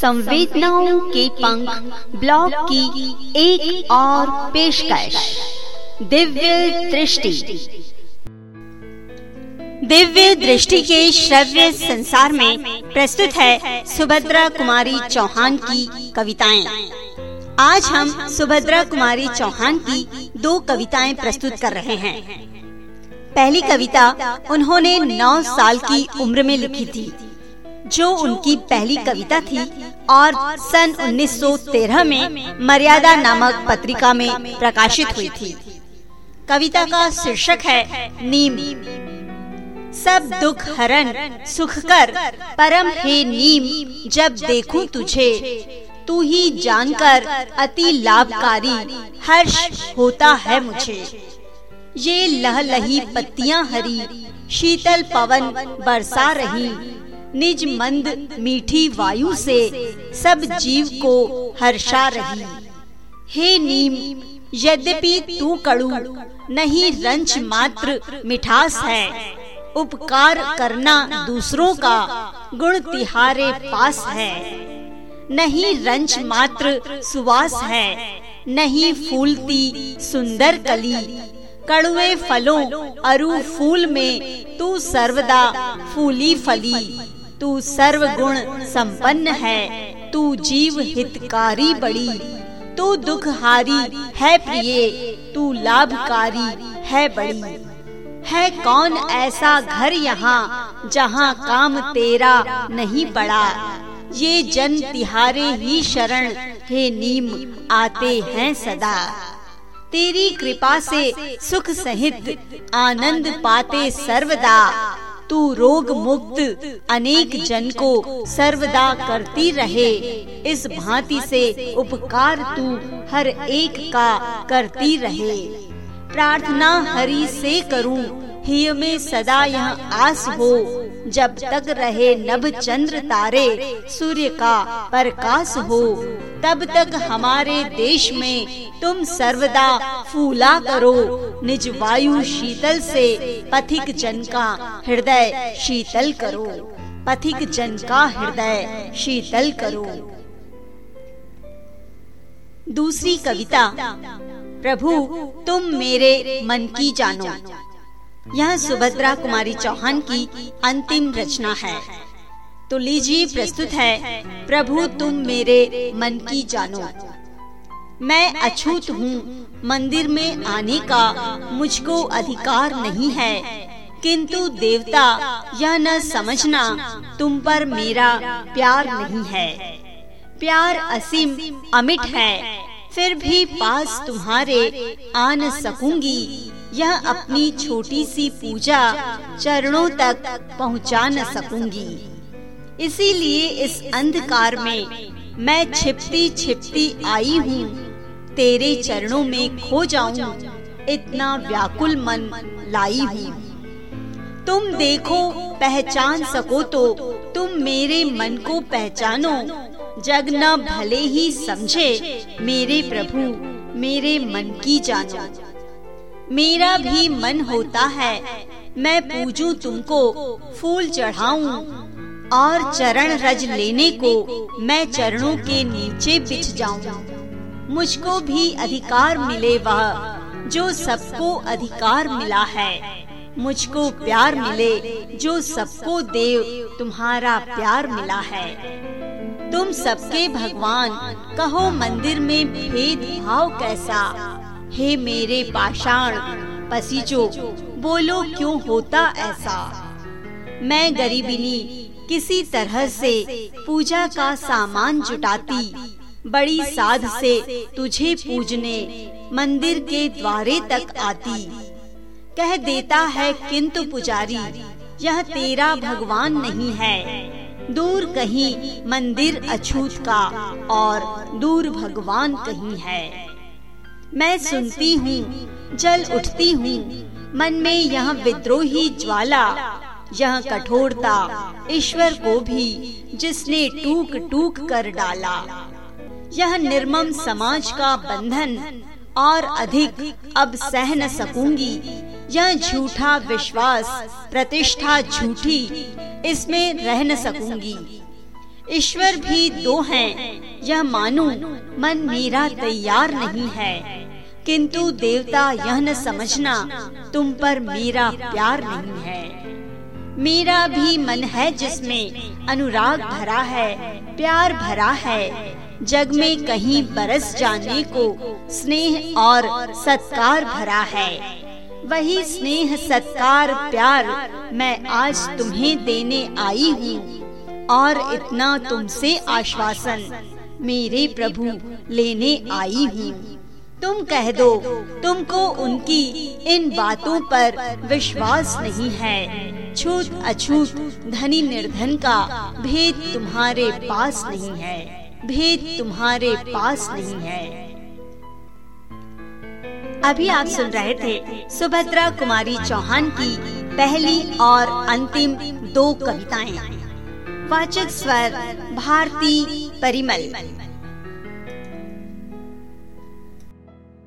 संवेदनाओं के पंख ब्लॉग की एक और पेशकश। दिव्य दृष्टि। दिव्य दृष्टि के श्रव्य संसार में प्रस्तुत है सुभद्रा कुमारी चौहान की कविताएँ। आज हम सुभद्रा कुमारी चौहान की दो कविताएँ प्रस्तुत कर रहे हैं। पहली कविता उन्होंने नौ साल की उम्र में लिखी थी। जो उनकी पहली कविता थी और सन 1913 में मर्यादा नामक पत्रिका में प्रकाशित हुई थी। कविता का शीर्षक है नीम। सब दुख हरण सुख कर परम हे नीम जब देखूँ तुझे तू ही जानकर अति लाभकारी हर्ष होता है मुझे। ये लहलही पत्तियाँ हरी शीतल पवन बरसा रही निज मंद मीठी वायु से सब जीव को हर्षा रही। हे नीम, यद्यपि तू कड़ू, नहीं रंच मात्र मिठास है। उपकार करना दूसरों का गुण तिहारे पास है। नहीं रंच मात्र सुवास है, नहीं फूलती सुंदर कली। कड़ुए फलों अरु फूल में तू सर्वदा फूली फली। तू सर्व गुण संपन्न है, तू जीव हितकारी बड़ी, तू दुख हारी है प्रिय, तू लाभकारी है बड़ी। है कौन ऐसा घर यहाँ, जहाँ काम तेरा नहीं पड़ा? ये जन तिहारे ही शरण, हे नीम, आते हैं सदा। तेरी कृपा से सुख सहित आनंद पाते सर्वदा। तू रोग मुक्त अनेक जन को सर्वदा करती रहे। इस भांति से उपकार तू हर एक का करती रहे। प्रार्थना हरि से करूँ, हिय में सदा यह आस हो। जब तक रहे नभ चंद्र तारे, सूर्य का प्रकाश हो। तब तक हमारे देश में तुम सर्वदा फूला करो। निज वायु शीतल से पथिक जन का हृदय शीतल करो। पथिक जन का हृदय शीतल करो। दूसरी कविता, प्रभु, तुम मेरे मन की जानो। यह सुभद्रा कुमारी चौहान की अंतिम रचना है। तो लीजिए प्रस्तुत है प्रभु तुम मेरे मन की जानो। मैं अछूत हूँ मंदिर में आने का मुझको अधिकार नहीं है। किंतु देवता यह न समझना तुम पर मेरा प्यार नहीं है। प्यार असीम अमिट है। फिर भी पास तुम्हारे आन सकूँगी। यह अपनी छोटी सी पूजा चरणों तक पहुँचा न सकूँगी। इसीलिए इस अंधकार में मैं छिपती छिपती आई हूँ। तेरे चरणों में खो जाऊँ। इतना व्याकुल मन लाई हूँ। तुम देखो, पहचान सको तो तुम मेरे मन को पहचानो। जग न भले ही समझे, मेरे प्रभु, मेरे मन की जानो। मेरा भी मन होता है, मैं पूजू तुमको, फूल चढ़ाऊं और चरण रज लेने को मैं चरणों के नीचे बिछ जाऊँ। मुझको भी अधिकार मिले वह, जो सबको अधिकार मिला है। मुझको प्यार मिले, जो सबको देव तुम्हारा प्यार मिला है। तुम सबके भगवान, कहो मंदिर में भेद भाव कैसा? हे मेरे पाषाण, पसीजो, बोलो क्यों होता ऐसा? मैं गरीबिनी किसी तरह से पूजा का सामान जुटाती। बड़ी साध से तुझे पूजने मंदिर के द्वारे तक आती। कह देता है किंतु पुजारी, यह तेरा भगवान नहीं है। दूर कहीं मंदिर अछूत का और दूर भगवान कहीं है। मैं सुनती हूँ, जल उठती हूँ, मन में यह विद्रोही ज्वाला यह कठोरता ईश्वर को भी जिसने टूक टूक कर डाला। यह निर्मम समाज का बंधन और अधिक अब सह न सकूँगी। यह झूठा विश्वास प्रतिष्ठा झूठी इसमें रह न सकूँगी। ईश्वर भी दो हैं, यह मानो मन मेरा तैयार नहीं है। किंतु देवता यह न समझना तुम पर मेरा प्यार नहीं है। मेरा भी मन है जिसमें अनुराग भरा है, प्यार भरा है। जग में कहीं बरस जाने को स्नेह और सत्कार भरा है। वही स्नेह, सत्कार, प्यार मैं आज तुम्हें देने आई हूँ और इतना तुमसे आश्वासन मेरे प्रभु लेने आई हूँ। तुम कह दो, तुमको उनकी इन बातों पर विश्वास नहीं है। छूत अछूत धनी निर्धन का भेद तुम्हारे पास नहीं है। भेद तुम्हारे पास नहीं है। अभी आप सुन रहे थे सुभद्रा कुमारी चौहान की पहली और अंतिम दो कविताएँ। वाचक स्वर, भारती परिमल।